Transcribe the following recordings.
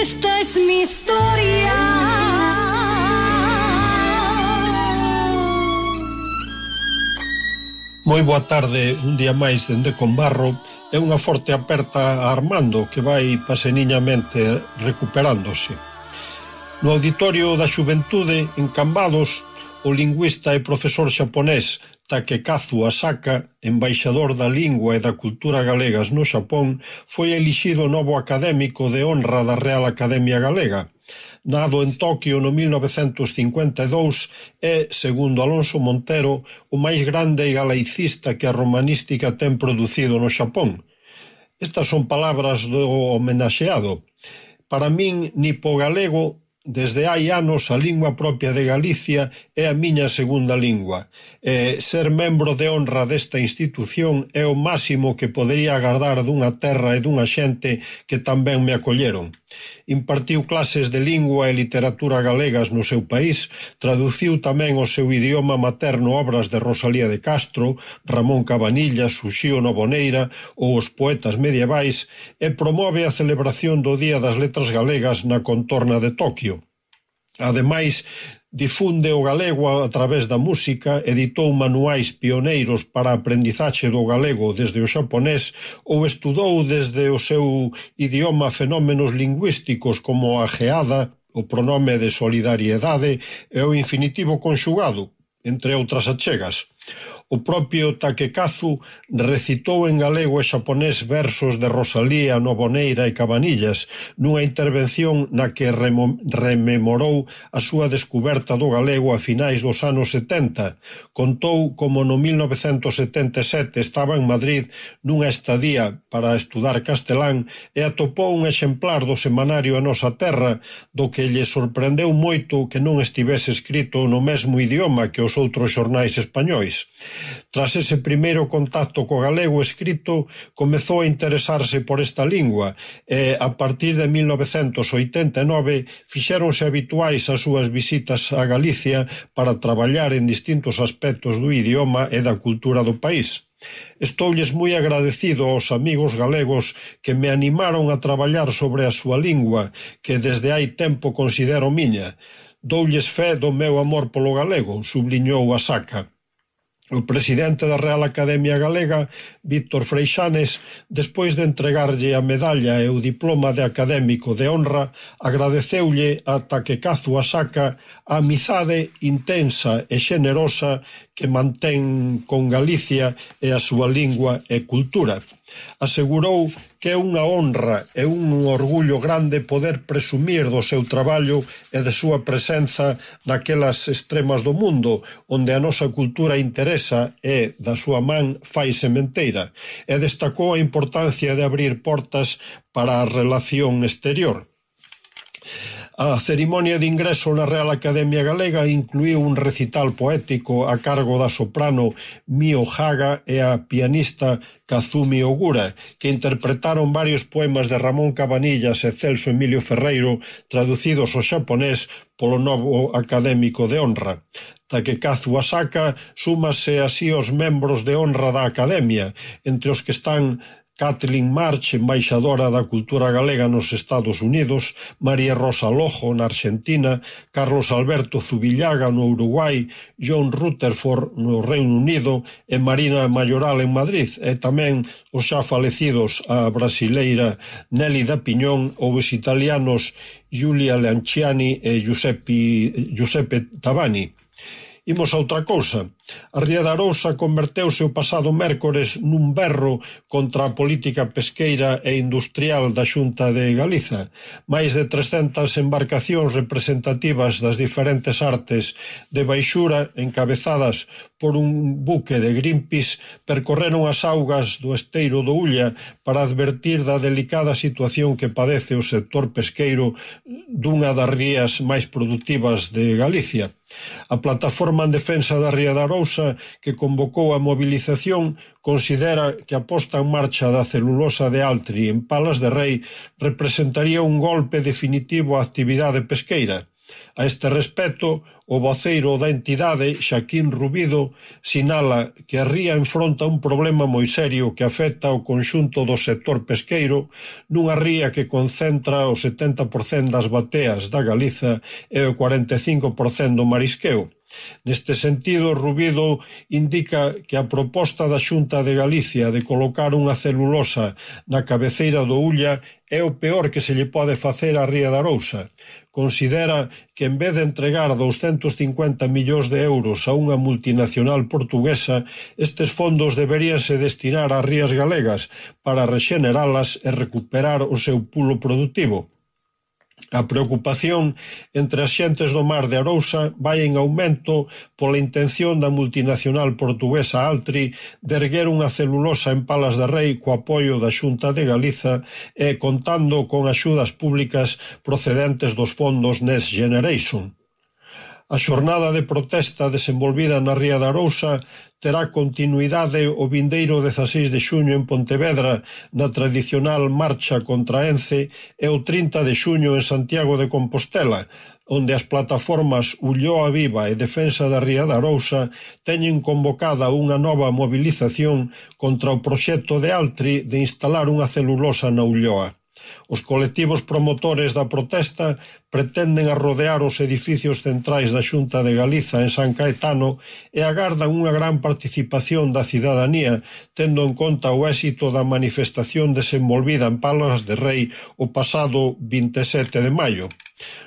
Esta es mi historia. Moi boa tarde, un día máis dende con barro e unha forte aperta a Armando que vai paseniñamente recuperándose. No auditorio da xuventude, en Cambados, o lingüista e profesor xaponés Takekazu Asaka, embaixador da lingua e da cultura galegas no Xapón, foi elixido novo académico de honra da Real Academia Galega. Nado en Tokio no 1952 é, segundo Alonso Montero, o máis grande e galaicista que a romanística ten producido no Xapón. Estas son palabras do homenaxeado. Para min, nipo galego Desde hai anos a lingua propia de Galicia é a miña segunda lingua e ser membro de honra desta institución é o máximo que podería agardar dunha terra e dunha xente que tamén me acolleron. Impartiu clases de lingua e literatura galegas no seu país, traduciu tamén o seu idioma materno obras de Rosalía de Castro, Ramón Cabanillas, Uxío Novoneira ou os poetas medievais e promove a celebración do Día das Letras Galegas na contorna de Tokio. Ademais, difunde o galego a través da música, editou manuais pioneiros para a aprendizaxe do galego desde o xaponés ou estudou desde o seu idioma fenómenos lingüísticos como a geada, o pronome de solidariedade e o infinitivo conxugado, entre outras achegas. O propio Takekazu recitou en galego e xaponés versos de Rosalía, Novoneira e Cabanillas nunha intervención na que rememorou a súa descuberta do galego a finais dos anos 70. Contou como no 1977 estaba en Madrid nunha estadía para estudar castelán e atopou un exemplar do semanario A Nosa Terra, do que lle sorprendeu moito que non estivese escrito no mesmo idioma que os outros xornais españois. Tras ese primeiro contacto co galego escrito comezou a interesarse por esta lingua e a partir de 1989 fixéronse habituais as súas visitas a Galicia para traballar en distintos aspectos do idioma e da cultura do país. Estoulles moi agradecido aos amigos galegos que me animaron a traballar sobre a súa lingua, que desde hai tempo considero miña. Doulles fé do meu amor polo galego, subliñou a saca. O presidente da Real Academia Galega, Víctor Freixanes, despois de entregarlle a medalla e o diploma de académico de honra, agradeceulle a Takecazu Asaka a amizade intensa e xenerosa que mantén con Galicia e a súa lingua e cultura. Asegurou que é unha honra e un orgullo grande poder presumir do seu traballo e de súa presenza naquelas extremas do mundo onde a nosa cultura interesa e, da súa man, fai sementeira, e destacou a importancia de abrir portas para a relación exterior. A cerimonia de ingreso na Real Academia Galega incluiu un recital poético a cargo da soprano Mio Haga e a pianista Kazumi Ogura, que interpretaron varios poemas de Ramón Cabanillas e Celso Emilio Ferreiro traducidos ao xaponés polo novo académico de honra. Takekazu Asaka súmase así os membros de honra da Academia, entre os que están Kathleen March, embaixadora da cultura galega nos Estados Unidos, María Rosa Lojo na Argentina, Carlos Alberto Zubillaga no Uruguai, John Rutherford no Reino Unido e Marina Mayoral en Madrid e tamén os xa falecidos a brasileira Nelly da Piñón ou os italianos Giulia Lanciani e Giuseppe, Giuseppe Tabani. Imos a outra cousa. A ría da Arousa converteuse o pasado mércores nun berro contra a política pesqueira e industrial da Xunta de Galiza. Máis de 300 embarcacións representativas das diferentes artes de baixura encabezadas por un buque de Greenpeace percorreron as augas do esteiro do Ulla para advertir da delicada situación que padece o sector pesqueiro dunha das rías máis productivas de Galicia. A plataforma en defensa da ría da Arousa Sousa, que convocou a mobilización, considera que a posta en marcha da celulosa de Altri en Palas de Rei representaría un golpe definitivo á actividade pesqueira. A este respecto, o voceiro da entidade, Xaquín Rubido, sinala que a ría enfronta un problema moi serio que afecta ao conxunto do sector pesqueiro nunha ría que concentra o 70% das bateas da Galiza e o 45% do marisqueo. Neste sentido, Rubido indica que a proposta da Xunta de Galicia de colocar unha celulosa na cabeceira do Ulla é o peor que se lle pode facer a Ría da Arousa. Considera que en vez de entregar 250 millóns de euros a unha multinacional portuguesa, estes fondos deberíanse destinar a rías galegas para rexeneralas e recuperar o seu pulo productivo. A preocupación entre as xentes do mar de Arousa vai en aumento pola intención da multinacional portuguesa Altri de erguer unha celulosa en Palas de Rei co apoio da Xunta de Galiza e contando con axudas públicas procedentes dos fondos Next Generation. A xornada de protesta desenvolvida na ría da Arousa terá continuidade o vindeiro 16 de xuño en Pontevedra na tradicional marcha contra Ence e o 30 de xuño en Santiago de Compostela, onde as plataformas Ulloa Viva e Defensa da Ría da Arousa teñen convocada unha nova mobilización contra o proxecto de Altri de instalar unha celulosa na Ulloa. Os colectivos promotores da protesta pretenden arrodear os edificios centrais da Xunta de Galiza en San Caetano e agardan unha gran participación da cidadanía, tendo en conta o éxito da manifestación desenvolvida en Palas de Rei o pasado 27 de maio.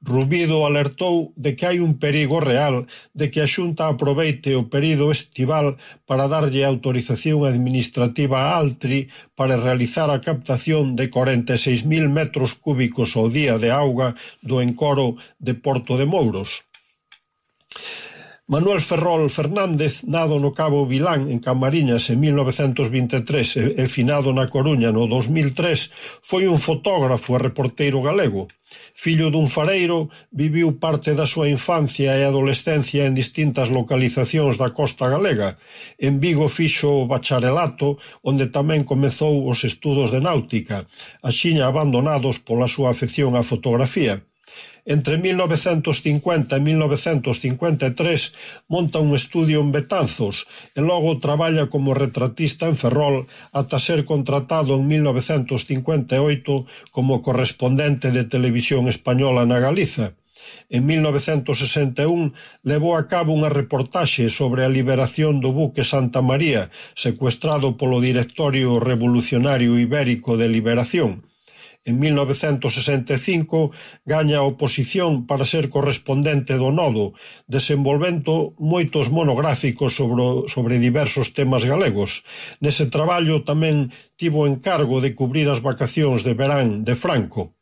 Rubido alertou de que hai un perigo real de que a Xunta aproveite o período estival para darlle autorización administrativa a Altri para realizar a captación de 46.000 metros cúbicos ao día de auga do encoro de Porto de Mouros. Manuel Ferrol Fernández, nado no Cabo Vilán en Camariñas en 1923 e finado na Coruña no 2003, foi un fotógrafo e reporteiro galego. Fillo dun fareiro, viviu parte da súa infancia e adolescencia en distintas localizacións da costa galega. En Vigo fixo o bacharelato, onde tamén comezou os estudos de náutica, axiña abandonados pola súa afección á fotografía. Entre 1950 e 1953 monta un estudio en Betanzos e logo traballa como retratista en Ferrol ata ser contratado en 1958 como correspondente de televisión española na Galiza. En 1961 levou a cabo unha reportaxe sobre a liberación do buque Santa María, secuestrado polo Directorio Revolucionario Ibérico de Liberación en mil novecentos sesenta e cinco gaña a oposición para ser correspondente do Nodo, desenvolvendo moitos monográficos sobre, sobre diversos temas galegos. Nese traballo tamén tivo encargo de cubrir as vacacións de verán de Franco.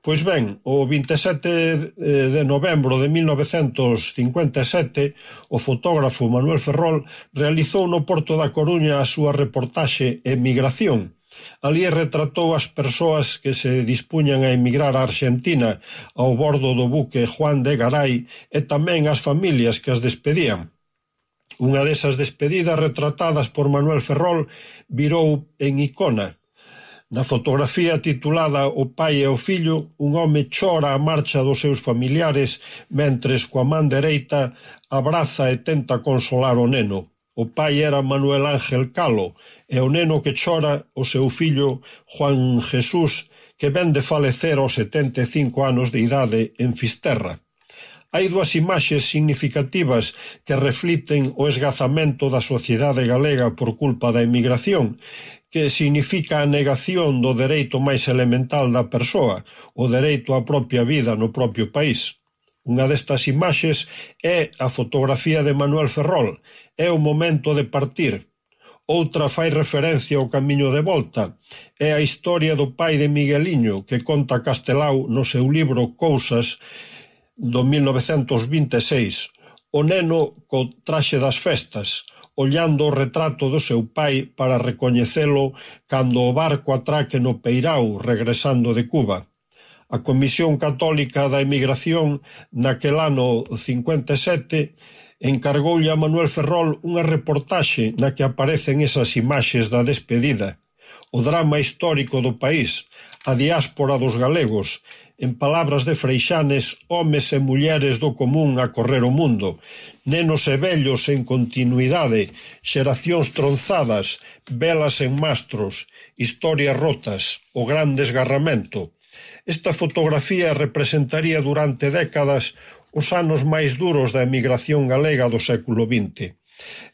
Pois ben, o 27 eh, de novembro de 1957, o fotógrafo Manuel Ferrol realizou no Porto da Coruña a súa reportaxe Emigración, Alí retratou as persoas que se dispuñan a emigrar a Arxentina ao bordo do buque Juan de Garay e tamén as familias que as despedían. Unha desas despedidas retratadas por Manuel Ferrol virou en icona. Na fotografía titulada O pai e o fillo, un home chora a marcha dos seus familiares mentres coa man dereita abraza e tenta consolar o neno. O pai era Manuel Ángel Calo e o neno que chora o seu fillo Juan Jesús que ven de falecer aos 75 anos de idade en Fisterra hai dúas imaxes significativas que refliten o esgazamento da sociedade galega por culpa da emigración, que significa a negación do dereito máis elemental da persoa, o dereito á propia vida no propio país. Unha destas imaxes é a fotografía de Manuel Ferrol, é o momento de partir. Outra fai referencia ao camiño de volta, é a historia do pai de Migueliño que conta Castelao no seu libro Cousas do 1926, o neno co traxe das festas, ollando o retrato do seu pai para recoñecelo cando o barco atraque no Peirao regresando de Cuba. A Comisión Católica da Emigración naquel ano 57 encargoulle a Manuel Ferrol unha reportaxe na que aparecen esas imaxes da despedida, o drama histórico do país, a diáspora dos galegos, en palabras de freixanes, homes e mulleres do común a correr o mundo, nenos e vellos en continuidade, xeracións tronzadas, velas en mastros, historias rotas, o gran desgarramento, Esta fotografía representaría durante décadas os anos máis duros da emigración galega do século XX.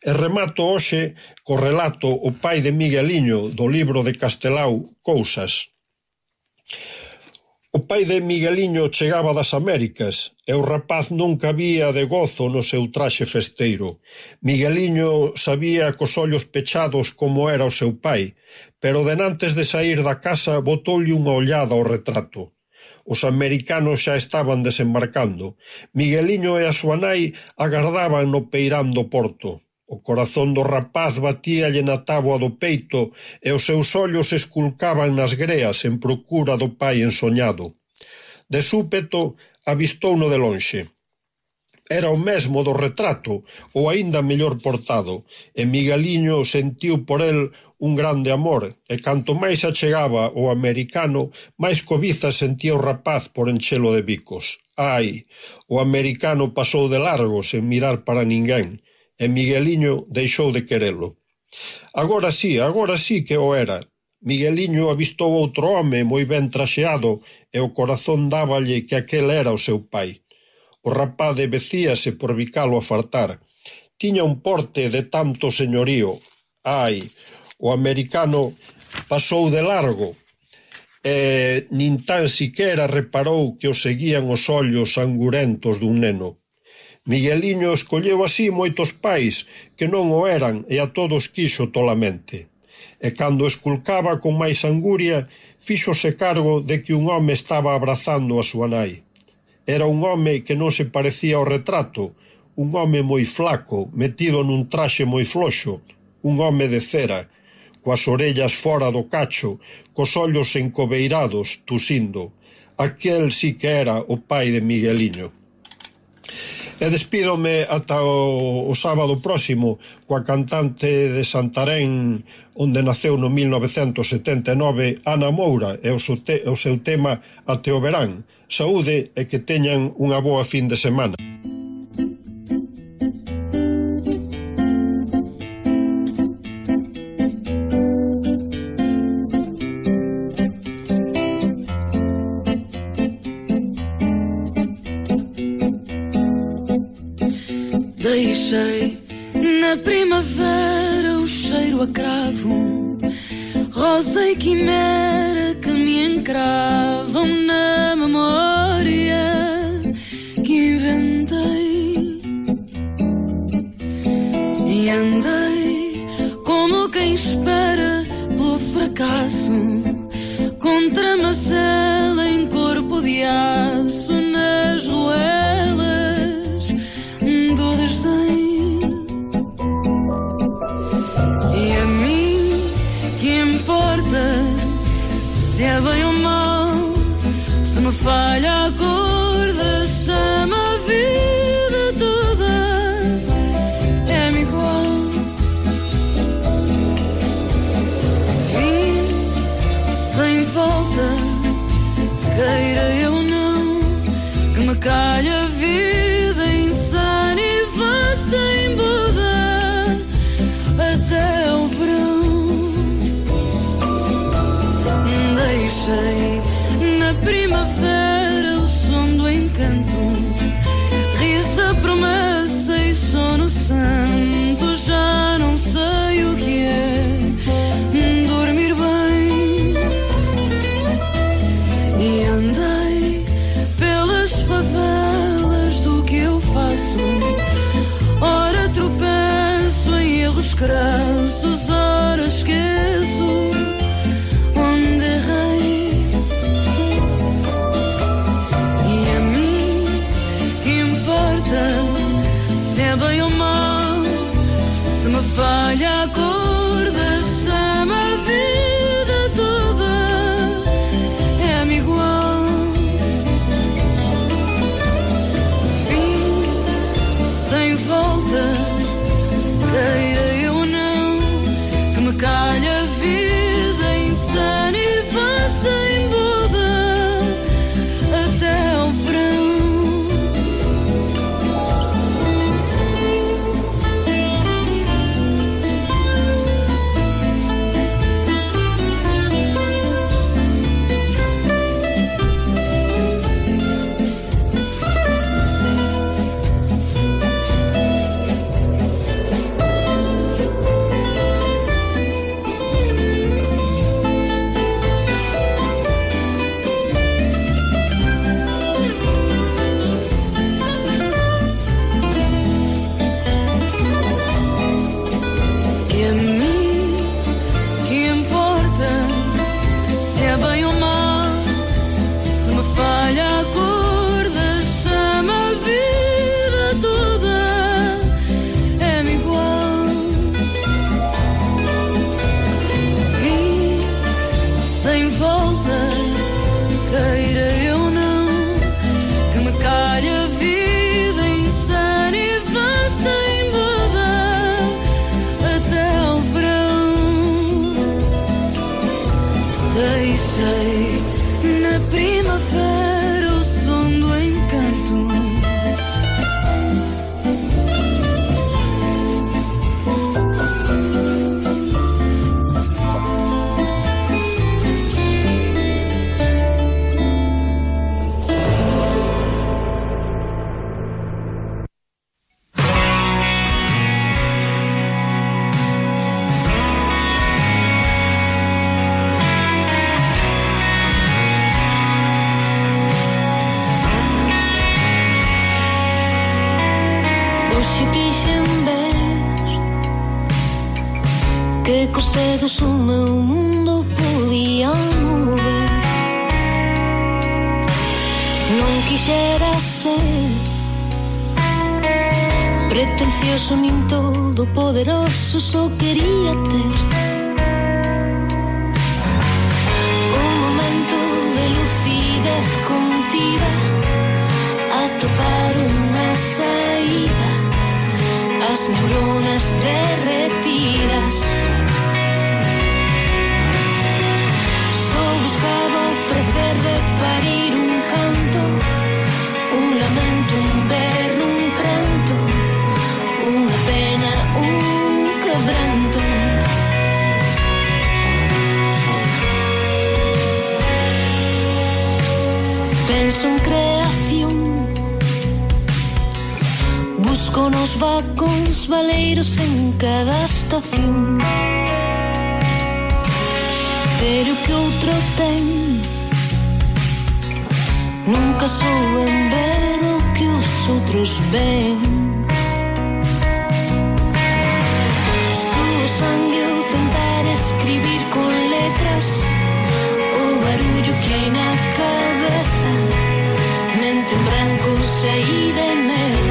E remato hoxe co relato o pai de Migueliño do libro de Castelau Cousas. O pai de Migueliño chegaba das Américas e o rapaz non cabía de gozo no seu traxe festeiro. Migueliño sabía cos ollos pechados como era o seu pai, pero denantes de sair da casa botoulle unha ollada ao retrato. Os americanos xa estaban desembarcando. Migueliño e a súa nai agardaban no peirán do porto. O corazón do rapaz batíalle na táboa do peito e os seus ollos esculcaban nas greas en procura do pai ensoñado. De súpeto avistouno de lonxe. Era o mesmo do retrato, ou aínda mellor portado, e Migueliño sentiu por el un grande amor, e canto máis achegaba o americano, máis cobiza sentía o rapaz por enchelo de bicos. Ai, o americano pasou de largo sen mirar para ninguén, e Migueliño deixou de querelo. Agora sí, agora sí que o era. Migueliño avistou outro home moi ben traxeado e o corazón dáballe que aquel era o seu pai. O rapaz devecíase por vicalo a fartar. Tiña un porte de tanto señorío. Ai, o americano pasou de largo, e nin tan siquera reparou que o seguían os ollos angurentos dun neno. Migueliño escolleu así moitos pais que non o eran e a todos quixo tolamente. E cando esculcaba con máis anguria, fíxose cargo de que un home estaba abrazando a súa nai. Era un home que non se parecía ao retrato, un home moi flaco, metido nun traxe moi floxo, un home de cera, coas orellas fora do cacho, cos ollos encobeirados, tusindo. Aquel sí que era o pai de Migueliño. E despídome ata o, o sábado próximo coa cantante de Santarén onde naceu no 1979 Ana Moura e o seu, te, o seu tema Até o verán. Saúde e que teñan unha boa fin de semana. Deixei. Na primavera o cheiro a cravo, rosa e quimera que me encravam na memória que inventei. E andei como quem espera pelo fracasso, contra macela em corpo de aço falha a cor da chama, a vida toda é-me igual. Vim sem volta, queira eu não, que me calha Non quixera ser Pretencioso nin todo poderoso Só quería ter Un momento de lucidez contida A topar unha saída As neuronas derretidas. son creación Busco nos vacóns valeiros en cada estación Pero que outro ten Nunca souben ver o que os outros ven Suo sangue eu tentar escribir con letras O barullo que hai na cara Przejdźmy.